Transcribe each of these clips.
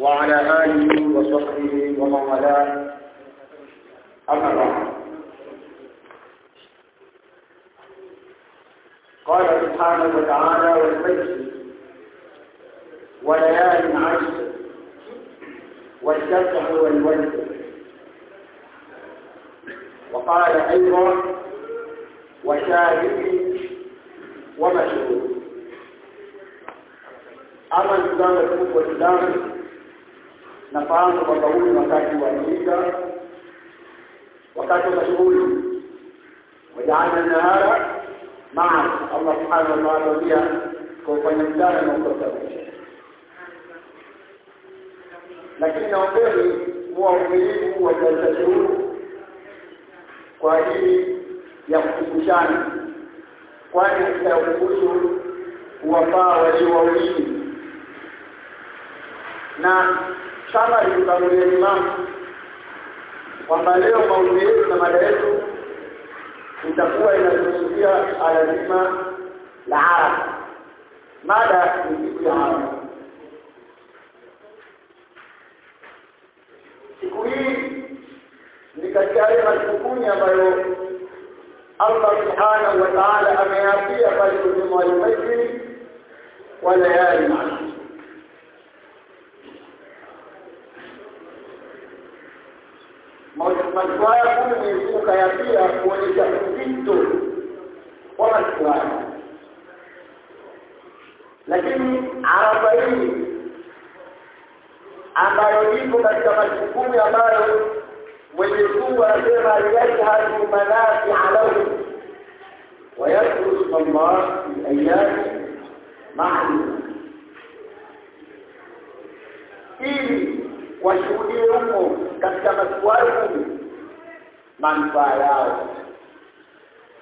وعلى آله وصحبه ومن والاه. أما بعد. قال سبحانه وتعالى والفجر وليال عشر والشفع والوتر وقال أيضا وشاهد ومشهود. ama ndugu zangu waislamu nafahamu kwamba huu ni wakati wa Eid wakati wa shughuli. Wajaalna nahara maa Allah subhanahu wa ta'ala pia kwa kufanya mchana na ukosa lakini naombeni huwa uvilivu wa kwa ajili ya kukumbushana. Kwani katika ukumbusho huwafaa walio wawili. Na kama alivyotangulia imamu kwamba leo maudhui yetu na mada yetu itakuwa inazungumzia ala zima la Arafa. Mada ni siku ya Arafa. Siku hii ni katika yale masiku kumi ambayo Allah subhanahu wa ta'ala ameapia pale kusema walfajri wa layali haya kumi Mwenyezi Mungu kayapia kuonyesha uzito wa masiku haya, lakini Arafa hii ambayo ipo katika masiku kumi ambayo Mwenyezi Mungu anasema yashhadu manafia lahu wa yadhkuru isma Allah fi ayami ma'lum, ili washuhudie huko katika kumi manufaa yao.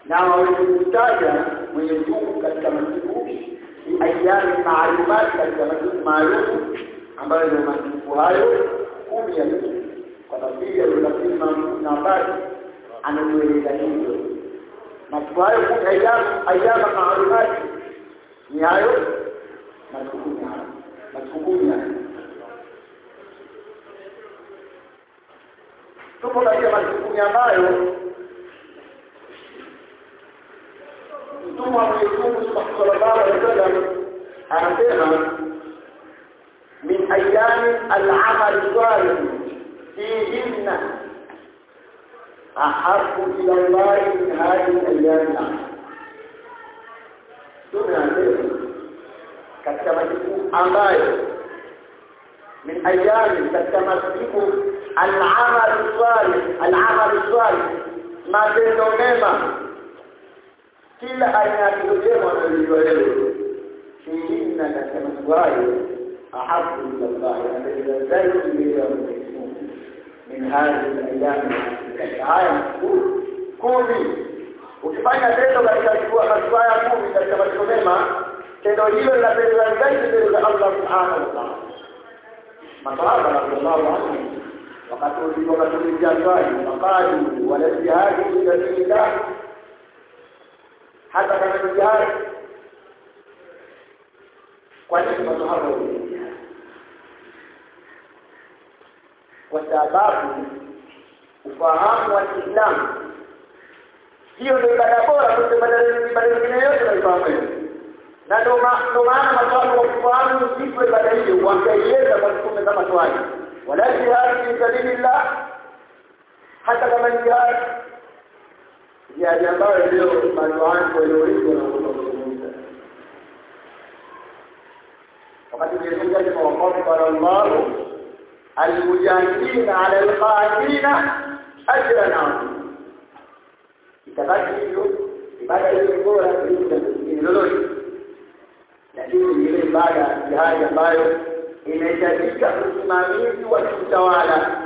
Na waweze kutaja Mwenyezi Mungu katika masiku ayami maalumati, katika masiku maalum ambayo ni masiku hayo kumi ya kwa tafsiri aliyotafsiri na habari anatueleza hivyo. Masiku hayo kumi ayama maalumati ni hayo masiku kumi hayo masiku kumi hayo tupo katika majukumu ambayo mtume wa Mwenyezi Mungu sallallahu alaihi wasallam anasema min ayami al-amal salih fihinna ahabbu ila Allah min hadhihi al-ayyam tunasema katika majukumu ambayo min ayami katika masiku al-amal salih al-amal salih matendo mema. Kila aina ya kitu chema unalojua wewe inna nasema swali ahabu lillahi yanapendeza zaidi mbele ya Mwenyezi Mungu. Min hadhihi katika haya kumi. Ukifanya tendo katika maswaya kumi katika matendo mema tendo hilo linapendeza zaidi mbele za Allah subhanahu wa ta'ala. Masahaba radhiallahu anhum wakati wakatuliza swali faqalu wala jihadi fi sabilillah hata kama jihadi. Kwa nini masahaba kwa sababu ufahamu wa Kiislamu hiyo ndio ibada bora kuliko ibada nyingine yote tunaifahamu na ndio maana maswali wa kufahamu siku ibada hiyo wakaieleza kwa mtume kama swali wala jihad fi sabilillah hata kama jihad jihad ambayo kwa ile ulizo na kuzungumza wakati Mwenyezi Mungu anawaqafara Allah almujahidina ala alqaidina ajran azim itabaki hivyo ibada hiyo bora kuliko nyingine lolote lakini ile ibada jihadi ambayo inahitajika usimamizi wa kiutawala.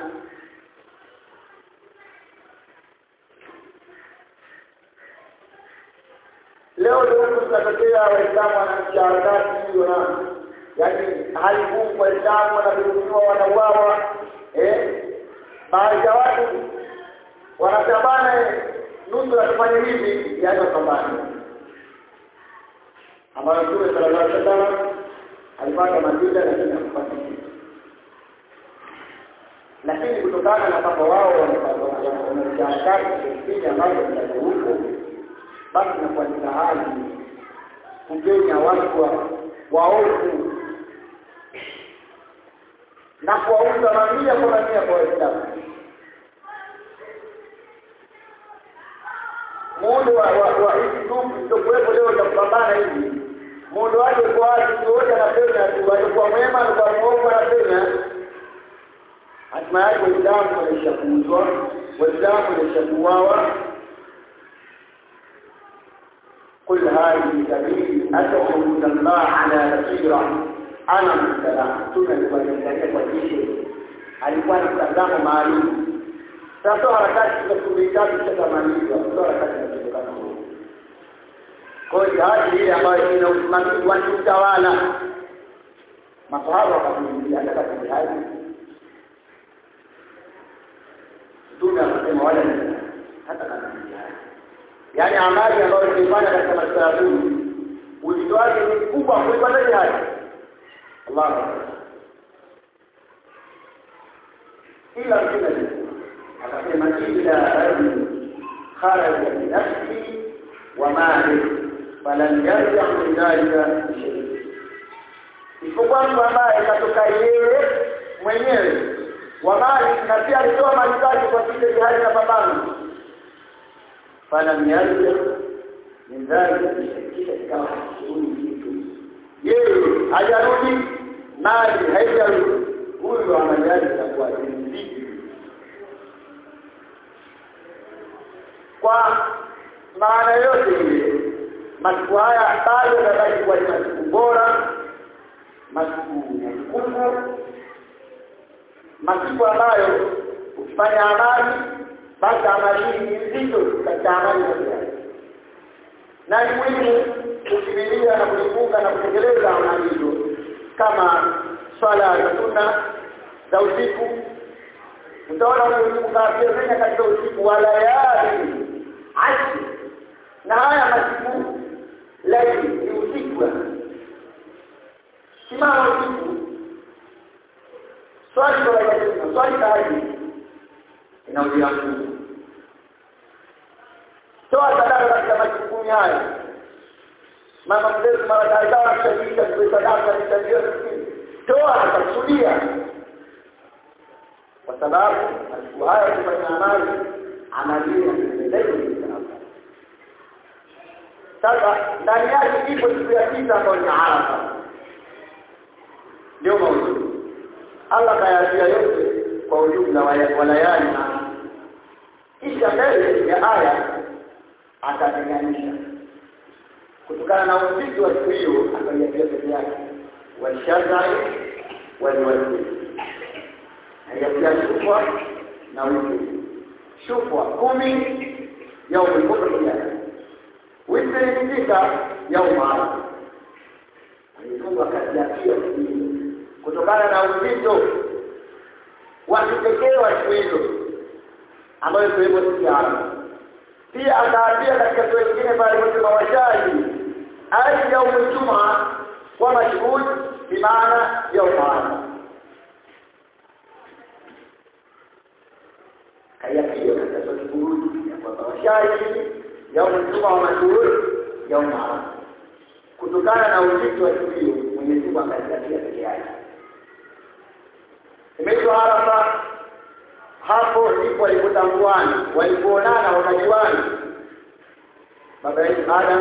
Leo ndio tunatokea waislamu wanashaadati hiyo na yaani hali ngumu waislamu wanadhulumiwa wanauawa eh? Baadhi ya watu wanatabana nusu tufanye hivi yaani wapambane. Ambayo Mtume sallallahu alipata madina lakini hakupata lakini kutokana na kwamba wao wamesharakati kipindi ambacho kitakuhuko basi na ni sahali kugenya watu wa waovu na kuwauza mamia kwa mamia kwa Waislamu. Muundo wa hizi grupu zilizokuwepo leo za kupambana hivi, mundu aliyekuwa akituoja na fitna alikuwa mwema na kwa muovu na fitna hatima yake waislamu walishakuuzwa waislamu walishakuwawa قل هذه سبيلي أدعو إلى الله على بصيرة أنا مستلام سنة الوالدين والجيش alikuwa ni mtazamo maalum sasa harakati za kuvikati shatamalizwa sio harakati za kutokana kwa hiyo jihadi ile ambayo ina usimamizi wa utawala masahaba wakakuingia hata katika jihadi mtume akasema wala hata katika jihadi yaani amali ambayo tumeifanya katika maisha ya uzito wake ni mkubwa kuliko hata jihadi الله إلى القبل akasema illa rajul kharaja binafsi wa mali falan yarja min dhalika shay'in isipokuwa mtu ambaye katoka yeye mwenyewe wa mali na pia alitoa mali zake kwa kile jihadi na babangu. Falan yarja min dhalika shay'in ikawa yeye hajarudi mali haijarudi. Huyo amajali itakuwa ni kwa maana yote masiku haya bado yanabaki kuwa ni masiku bora masiku ya nguvu masiku ambayo ukifanya amali basi amali hii ni nzito katika amali zote na ni muhimu kukimilia na kujifunga na kutekeleza amali hizo kama swala za sunna za usiku. Utaona mkaafirina katika usiku wa layali ashi na haya masiku laili ni usiku simama usiku swali kwa sunna swali tahajjud inaujia Mungu toa sadaka katika majukumu haya. Mama mzee mara kadhaa kushajiisha kwa sadaka nitajia toa atakusudia kwa sababu masiku haya kufanya amali amali inaendelea sasa ndani yake ipo siku ya sita ambayo ni Arafa. Ndio maudhui. Allah kayatia yote kwa ujumla wa layali na kisha mbele ya aya atatenganisha. Kutokana na uzito wa siku hiyo akaiambia peke yake. Washazai waliwazii. Aliambia shufwa na witri shufwa kumi ya kijana ni sita yaumu arafa alifunga kati ya hiyo kutokana na uzito wa kipekee wa siku hizo ambayo ikiwemo siku ya pia akaambia katika sura nyingine pale kusema mawashaji ai yaumu jumaa wa mashhud bimaana yaumu kaya hiyo katika sura buruji ya kwamba washaji ya jumaa wa ya arafa kutokana na uzito wa siku hiyo Mwenyezi Mungu akajalia peke yake. Imeitwa hapo ndipo walipotambuana walipoonana wakajuana baba yetu Adam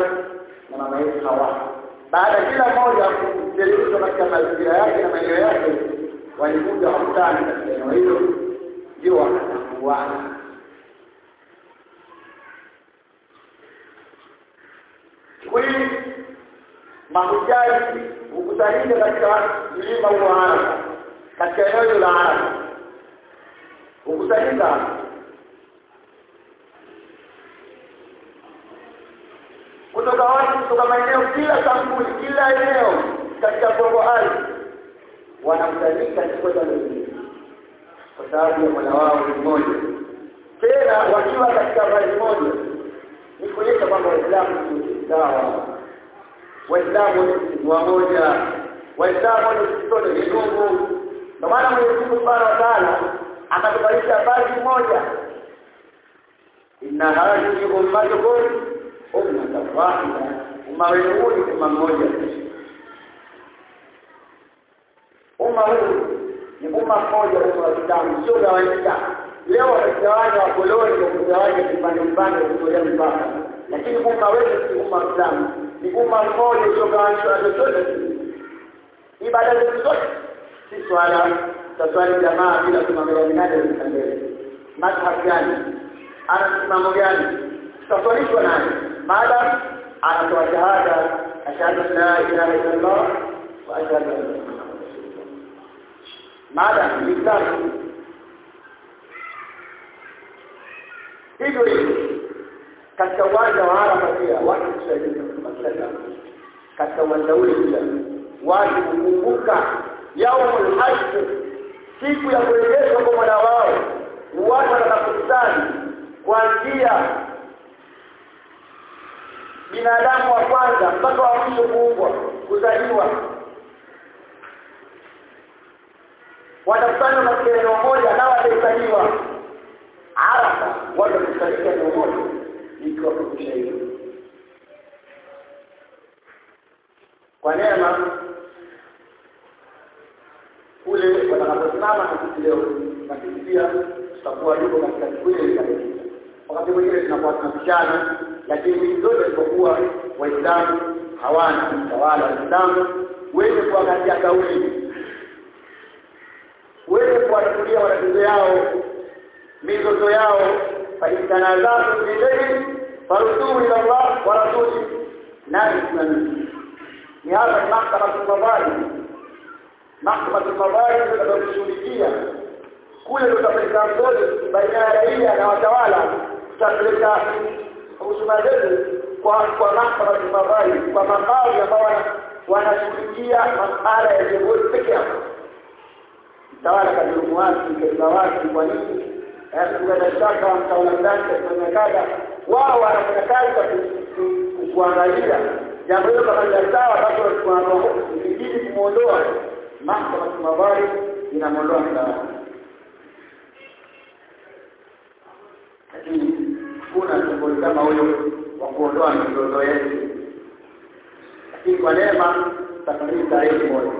na mama yetu Hawa. Baada kila mmoja kujelishwa katika mazingira yake na maeneo yake walikuja wakutani katika eneo hilo ndio wakatambuana. Kweli mahujaji hukusanyika katika mlima wa Arafa katika eneo la Arafa hukusanyika kutoka watu kutoka maeneo kila sambuli kila eneo katika Kongo ardhi wanakusanyika kikoja mwingine kwa sababu ya mwana wao ni mmoja. Tena wakiwa katika vazi moja ni kuonyesha kwamba waislamu ni sawa. Waislamu ni wamoja waislamu ni sote ni ndugu ndio maana Mwenyezi Mungu Subhanahu wa Ta'ala akatufalisha vazi moja. Inna hadhihi ummatukum ummatan wahida. Umma wenu huu ni umma mmoja. Umma huu ni umma mmoja umma wa sio gawanyika leo wamegawanya wakoloni kwa kugawanya vipande vipande kutolea mpaka. Lakini umma wetu si umma wa ni umma mmoja usiogawanyishwa chochote. Ibada zetu zote si swala تسوالي جماعة بلا تمامير ناجي للتنبيل مذهب جاني. أنا تمامو جاني. تسوالي شو ماذا؟ أنا توجه هذا. أشهد أن لا إله إلا الله وأشهد أن ماذا؟ يقدر هجري ماذا؟ uwanja wa Arafa pia watu kusaidia masuala katika uwanja ule pia watu kukumbuka yaumul hajj siku ya kurejeshwa kwa mwana wao watu watakapokusanya kuanzia binadamu wa kwanza mpaka wa mwisho kuumbwa kuzaliwa. Watakusanywa katika eneo moja na watakusaliwa Arafa watu watakusanyika eneo moja. Ikiwa kukusha hiyo kwa neema kule watakaposimama na sisi leo. Na sisi pia tutakuwa yuko katika siku ile ile wakati mwingine tunakuwa tunapishana lakini zote zilipokuwa waislamu hawana mtawala waislamu wenye kuangalia kauli. Wenye kuwachukulia matatizo yao mizozo yao. Faitanazatum bilaili faruduu ila Allah wa rasuli nani? Simamii ni hapa ni mahkama madhali za mabaya tutakayoshughulikia kule tutapeleka mzozo baina ya raia na watawala. Tutapeleka husuma zetu kwa kwa mahakama za mabaya kwa makao ambao wanashughulikia masuala ya viongozi peke yao mtawala kadhulumu watu kaiba watu kwa nini? Kuna shaka mtawala fulani kafanya kada wao wanafanya kazi kwa kuangalia jambo hilo kama ni sawa basi wanakuwa ili kumuondoa mahkama madhali inamuondoa mtawala lakini kuna shughuli kama huyo wa kuondoa mizozo yetu. Lakini kwa neema takriban tarehe moja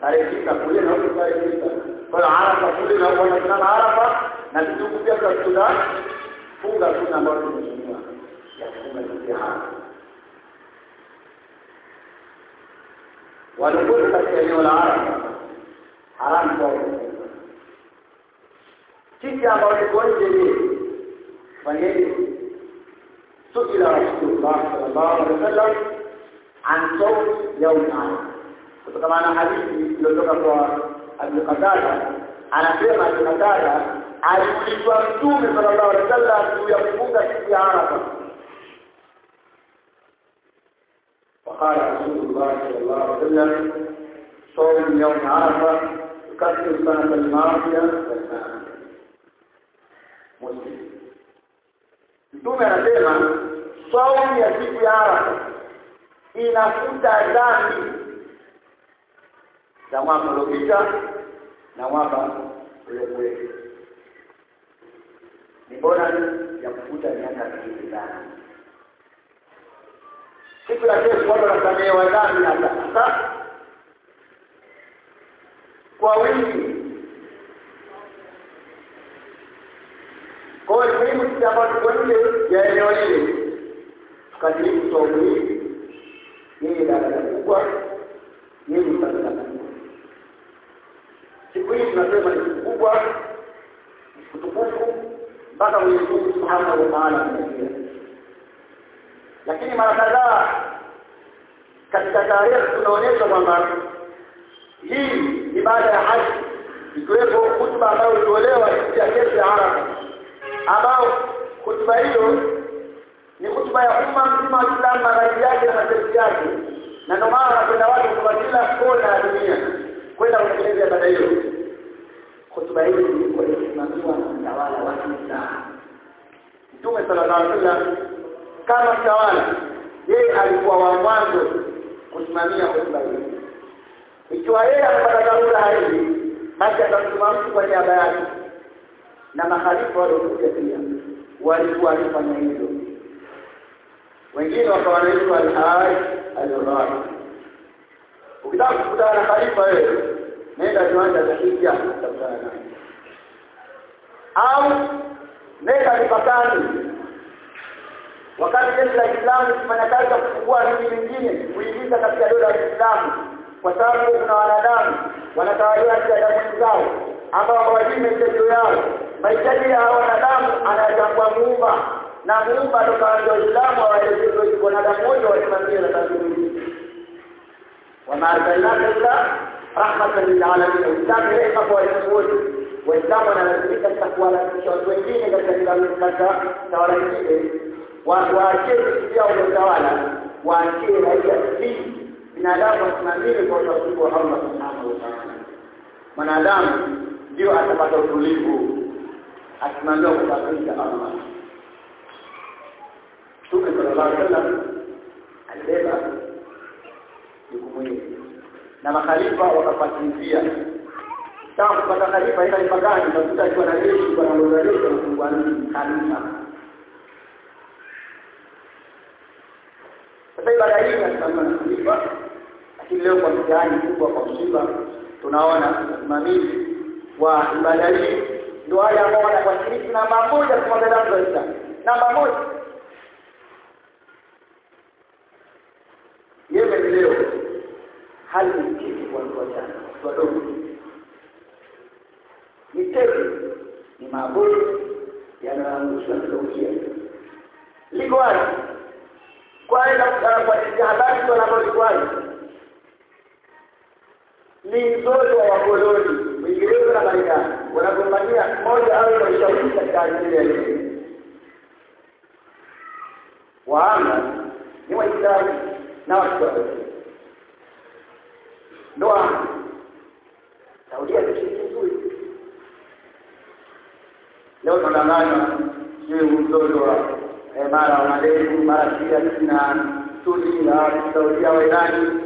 tarehe sita kule na huko tarehe sita. Kwa Arafa kule na wanasimama Arafa na vituku pia tuna funga tuna ambayo tumetumia ya kufunga mtihani walikuwa katika eneo la Arafa حرام جائز تيجي على الكون جديد فهي سئل رسول الله صلى الله عليه وسلم عن صوم يوم عام وطبعا حديثي لو تقرأ أبي قتادة أنا سيما أبي قتادة alikuwa mtume sallallahu alaihi wasallam juu ya kufunga siku ya Arafa. Faqala Rasulullah sallallahu alaihi wasallam sawm yawm Arafa يوم عرفة يكفر السنة الماضية والسنة مسلم Mtume anasema saumu ya siku ya Arafa inafuta dhambi za mwaka uliopita na mwaka uliokuwepo. Ni bora ya kufuta miaka miwili ndani. Siku ya kesho watu wanasamehewa dhambi na sasa kwa wingi. Kwa hiyo muhimu sisi ambao tuko nje ya eneo hili tukadiriki saumu hii yenye daraja kubwa fadhila kubwa. Siku hii tunasema ni siku kubwa, ni siku mpaka Mwenyezi Mungu Subhanahu wa Ta'ala. Lakini mara kadhaa katika tarehe tunaonyesha kwamba hii ibada ya haji ikiwepo hutuba ambayo ilitolewa siku ya kesho ya Arafa. Ambao hutuba hiyo ni hutuba ya umma mzima wa Islam maradhi yake na masharti yake. Na ndio maana wanakwenda watu kutoka kila kona ya dunia kwenda kutekeleza ibada hiyo. Hutuba hiyo ilikuwa ikisimamiwa na mtawala wa Kiislamu. Mtume sallallahu alaihi wasallam kama mtawala yeye alikuwa wa mwanzo kusimamia hutuba hii ikiwa yeye amepata dharura hivi basi atamtuma mtu kwa niaba yake. Na makhalifa waliokuja pia walikuwa walifanya hivyo. Wengine wakawa wanaitwa al-haj al-rar ukitaka kukutana na khalifa wewe nenda viwanja cha hija utakutana naye. Au nenda mipakani. Wakati jeshi la islamu likifanya kazi ya kufungua miji mingine kuingiza katika dola ya Kiislamu kwa sababu kuna wanadamu wanatawaliwa katika damu zao ambao hawajui mahitaji yao mahitaji ya wanadamu anayatambua muumba. Na muumba tokaanza Uislamu awaelekeze wanadamu wote wasimamie na hii wama arsalnaka illa rahmatan lil alamin Uislamu ni rehema kwa watu wote. Waislamu wanalazimika sasa kuwalazimisha watu wengine katika tawala nyingine. Waachie vyao vya utawala waachie raia si binadamu asimamie kwa utaratibu wa Allah subhanahu wa ta'ala. Mwanadamu ndio atapata utulivu asimamia wa Allah. Mtume sallallahu alaihi wasallam alibeba jukumu hili na makhalifa wakafuatilia. Kama kupata khalifa ila ipagani utakuta akiwa na jeshi kwa naongoza jeshi na kufungua khalifa. Sasa ibada hii na khalifa lakini leo kwa mtihani kubwa kwa msiba tunaona usimamizi wa ibada hii ndio wale ambao wanakuashiriki namba moja kwa mwanadamu ya Islam namba moja Yemen leo hali ni kitu kwa watu wachana wadogo ni tezi ni mabomu yanaangusha kutokea liko wazi kwa ile habari wanapoliko wazi ni mzozo wa wakoloni. Uingereza na Marekani. Wanagombania moja au ushawishi katika ajili ya elimu waanga ni waislamu na watu wadogo ndoa Saudia ni kitu kizuri leo tunadanganywa sio mzozo wa eh, mara madeni mara pia na Sudi na Saudia wa Irani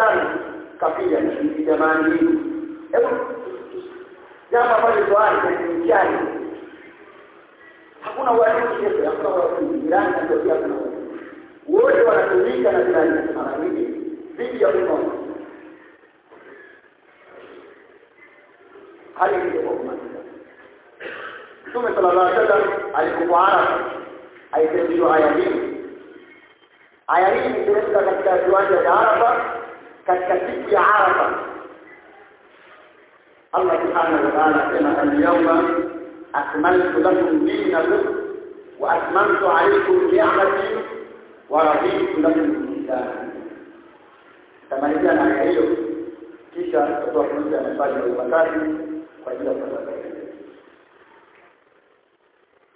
wakufundishana kapia ni jamani hebu jambo ambalo tuache ni mchana hakuna uadilifu kesho hakuna uadilifu jirani na Saudia kuna wote wanatumika na jirani mara nyingi dhidi ya umma hali hiyo Mtume sallallahu alaihi wasallam alipokuwa Arafa aiteremshwa aya hii aya hii iliteremka katika viwanja vya Arafa كالكتب عارفة الله سبحانه وتعالى كما اليوم أكملت لكم دينكم وأكملت عليكم نعمتي ورضيت لكم الإسلام كما إذا أنا أعيش كيشا أتوقع نفسي أن أفاجئ الوكالي فإذا أتوقع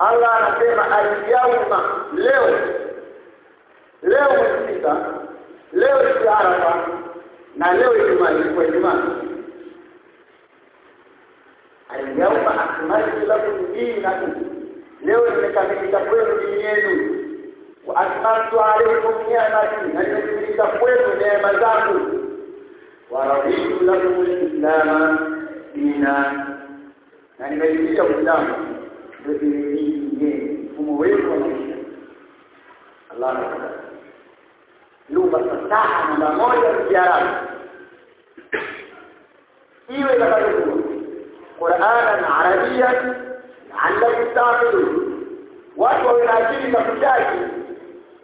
الله anasema alyauma leo leo sita leo si na leo Ijumaa ilikuwa Ijumaa. Al-yawma akmaltu lakum dinakum leo nimekamilisha kwenu dini yenu. Wa atmamtu alaykum ni'mati na nimekamilisha kwenu neema zangu. Wa raditu lakum al-islam dina na nimeridhisha Uislamu. Ndio dini yenu mfumo wenu wa maisha. Allah akbar lugha fasaha namba moja ya Kiarabu. Iwe itakavyokuwa Qur'anan Arabiyan ala kitabu watu wawe na akili za kujaji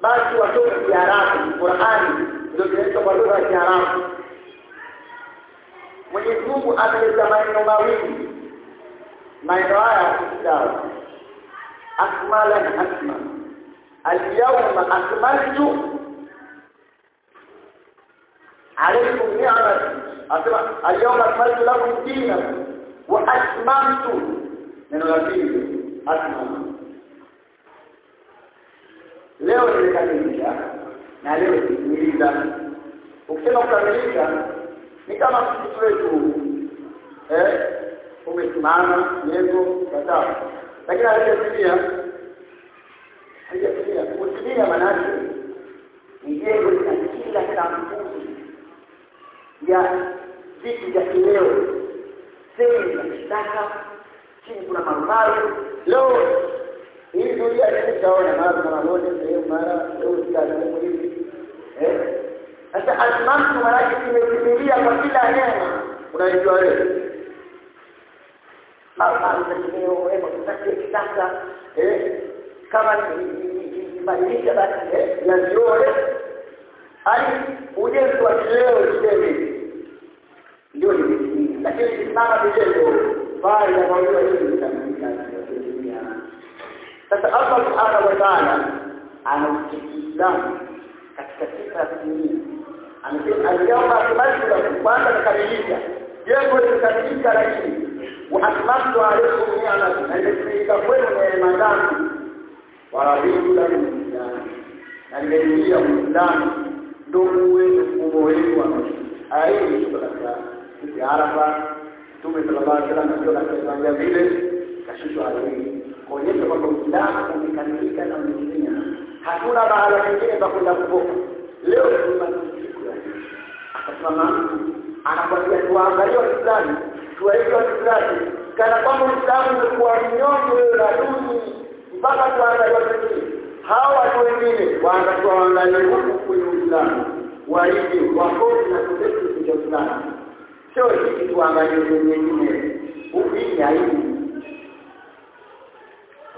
basi wasome Kiarabu. Qur'ani ndio kinaitwa kwa lugha ya Kiarabu. Mwenyezi Mungu ameleta maneno mawili. Maneno haya sawa akmalan akmal. Al-yawma akmaltu عليكم نعمتي اليوم أكملت لكم دينكم وأتممت من الغفير أتمم leo nimekamilisha na leo nimetimiliza ukisema kukamilisha ni kama mtu wetu eh umesimama lengo sawa lakini aliyetimia haijatimia kutimia manake ni jengo lina kila kampuni ya vitu vya kileo sehemu za kisasa chini kuna marumaru leo hii dunia itaona mara kuna moja sehemu mara leo sitamu hivi eh sasa almasu maraki kimekimbilia kwa kila neema unaijua wewe marumaru za kileo hebu kwa kisasa eh kama ni badilisha basi eh yazione ai ujenzi wa kileo tuseme ndio ni lakini kisimama vitendo bali ya mawili hivi vitamilika sasa Allah subhanahu wa ta'ala anaukiislamu katika sifa ya dunia. Anasema al-yawma akmaltu lakum kwanza nakamilisha jengo limekamilika lakini? Wa atmamtu alaykum ni'mati na nimetimika kwenu neema zangu. Wa raditu lakum islam na nimeingia uislamu ndio uwe mfumo wa maisha. Hii iko ya Arafa Mtume sallallahu alaihi wasallam ndio anatuambia vile kashushwa ardhini kuonyesha kwamba Uislamu umekamilika na umetimia. Hakuna mahala pengine pa kwenda kuvuka. Leo tuna siku ya akasimama mtu anakwambia tuangalie Waislamu, tuwaige Waislamu kana kwamba Uislamu umekuwa mnyonge na duni mpaka tuangalie wengine. Hawa watu wengine waangalie huku kwenye Uislamu waige wakoti na kutetea kuja Uislamu sio hivi tuangalie wengine huku hii aibu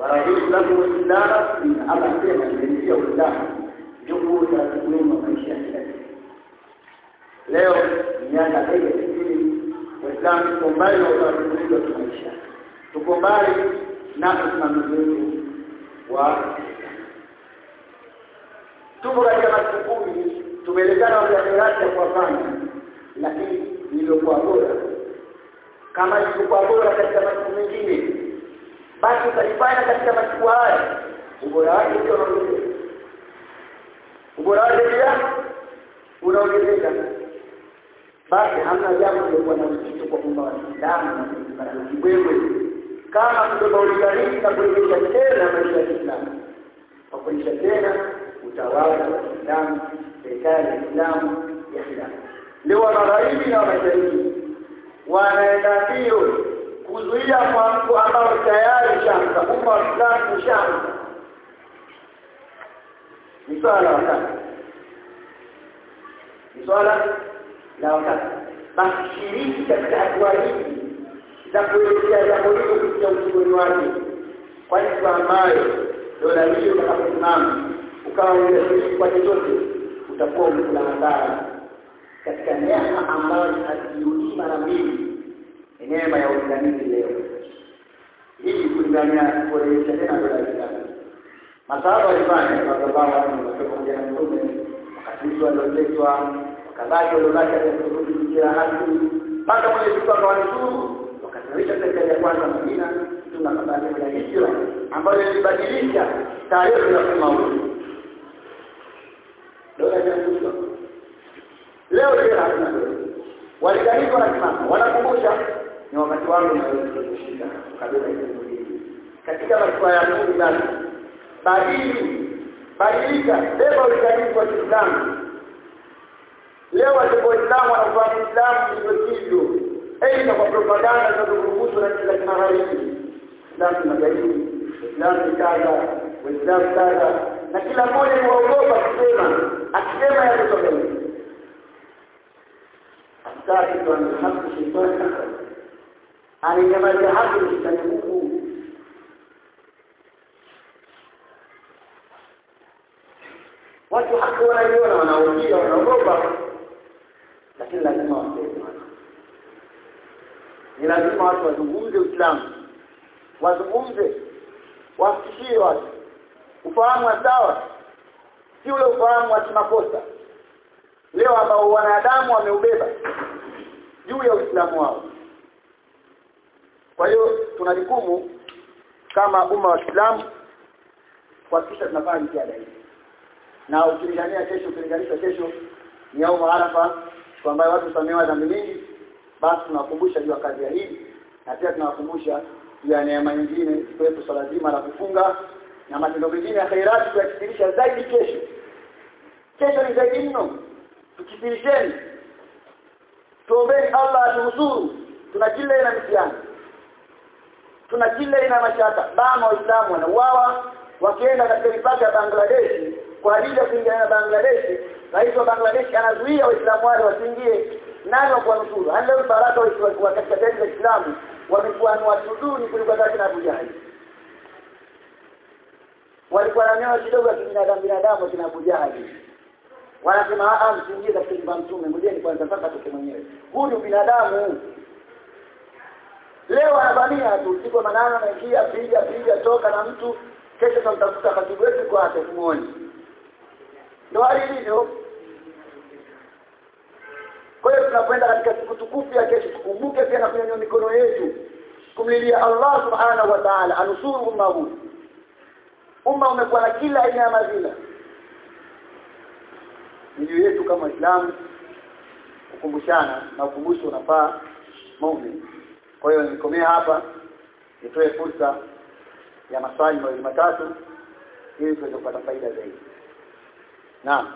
warahimu lakum uislamu in Allah sema nimetia uislamu ndio utaratibu wenu wa maisha ya kila leo miaka ile sikili waislamu tuko mbali na utaratibu wa kimaisha. Tuko mbali na usimamizi wetu wa tuko katika masiku kumi tumeelekana mihadarati ya kuwafanya lakini iliyokuwa bora. Kama ilivyokuwa bora katika masiku mengine basi utalifanya katika masiku haya. Ubora wake ndio unaongezeka. Ubora wake pia unaongezeka. Basi hamna jambo lilikuwa na uzito kwa kwamba waislamu na kibwewe kama kutoka ulikariki na kurejesha tena maisha ya Kiislamu. Kwa tena utawala wa Kiislamu serikali ya Kiislamu ya Kiislamu leo wa magharibi na mashariki wanaenda mbio kuzuia kwa mtu ambao tayari shamsa umma wa Islam shamsa ni swala la wakati. Ni swala la wakati. Basi shiriki katika hatua hii za kuelekea jambo hilo kupitia uchumi wake. Kwa nchi ambayo dola hiyo utakaposimama ukawa unashiriki kwa chochote utakuwa umekula hasara katika neema ambayo hazirudii mara mbili. Neema ya ulinganizi leo. Hii kulingania kurejesha tena dola ya masahaba walifanya kwa sababu ni pamoja na mtume. Wakati hizo walioletwa wakabaki waliobaki kurudi kujira haki. Mpaka Mwenyezi Mungu akawanusuru wakatarisha serikali ya kwanza Madina. Tuna kabali ya hijra ambayo ilibadilisha tarehe ya kumauli dola ya leo tena hakuna waligarizwa na simama wanakumbusha. Ni wakati wangu na wewe kushika kabila hili katika masuala ya Mungu basi badili. Badilika. Beba ulikaribu kwa Kiislamu. Leo watu waislamu wanafahamu Uislamu ndio kitu. aidha kwa propaganda zinazokuruhusu na kila za kimagharibi. Uislamu ni magharibi. Uislamu ni kadha Uislamu kaza. na kila mmoja ni waogopa kusema. Akisema yatotokea Asitaki الحق شيطان shetani aninyamaza haki shetani huku watu haki wanaiona wanaojia wanaogopa lakini lazima waseme ni lazima watu wazungumze Uislamu wazungumze wafikishie watu ufahamu wa sawa si ule ufahamu wa kimakosa leo ambao wanadamu wameubeba juu ya Uislamu wao. Kwa hiyo tuna jukumu kama umma wa Uislamu kuhakikisha tunafanya jitihada hii na ukilingania kesho ukilinganisha kesho ni yaumu arafa kwa ambayo watu samewa dhambi nyingi basi tunawakumbusha juu ya kazi ya hii na pia tunawakumbusha juu ya neema nyingine kwetu swala zima la kufunga na matendo mengine ya khairati tuyakithirisha zaidi kesho. Kesho ni zaidi mno tukithirisheni tuombeni Allah atuhuzuru tuna kila ina mtihani tuna kila ina mashaka. Bama waislamu wanauawa wakienda katika mipaka ya Bangladesh kwa ajili ya kuingia na Bangladesh. Rais wa Bangladesh anazuia waislamu wale wasiingie. Nani wa kuwanusuru? Leo baraka wa katika taifa la Islamu wamekuwa ni wasuduni kuliko hata na Abu walikuwa na nyoyo kidogo ya kibinadamu binadamu kina wanasema ah msiingie katika nyumba mtume ngojeni kwanza mpaka toke mwenyewe. Huyu binadamu. Leo anavamia tu siku manana anaingia piga piga toka na mtu kesho tutamtafuta katibu wetu kwa hata kumuoni ndio hali ilivyo. Kwa hiyo tunakwenda katika siku tukufu ya kesho tukumbuke pia na kunyanyua mikono yetu kumlilia Allah subhanahu wa ta'ala anusuru umma huu. Umma umekuwa na kila aina ya madhila juu yetu kama Waislamu kukumbushana na ukumbusho unafaa muumini kwa hiyo nikomea hapa nitoe fursa ya maswali mawili matatu ili tuweze kupata faida zaidi. Naam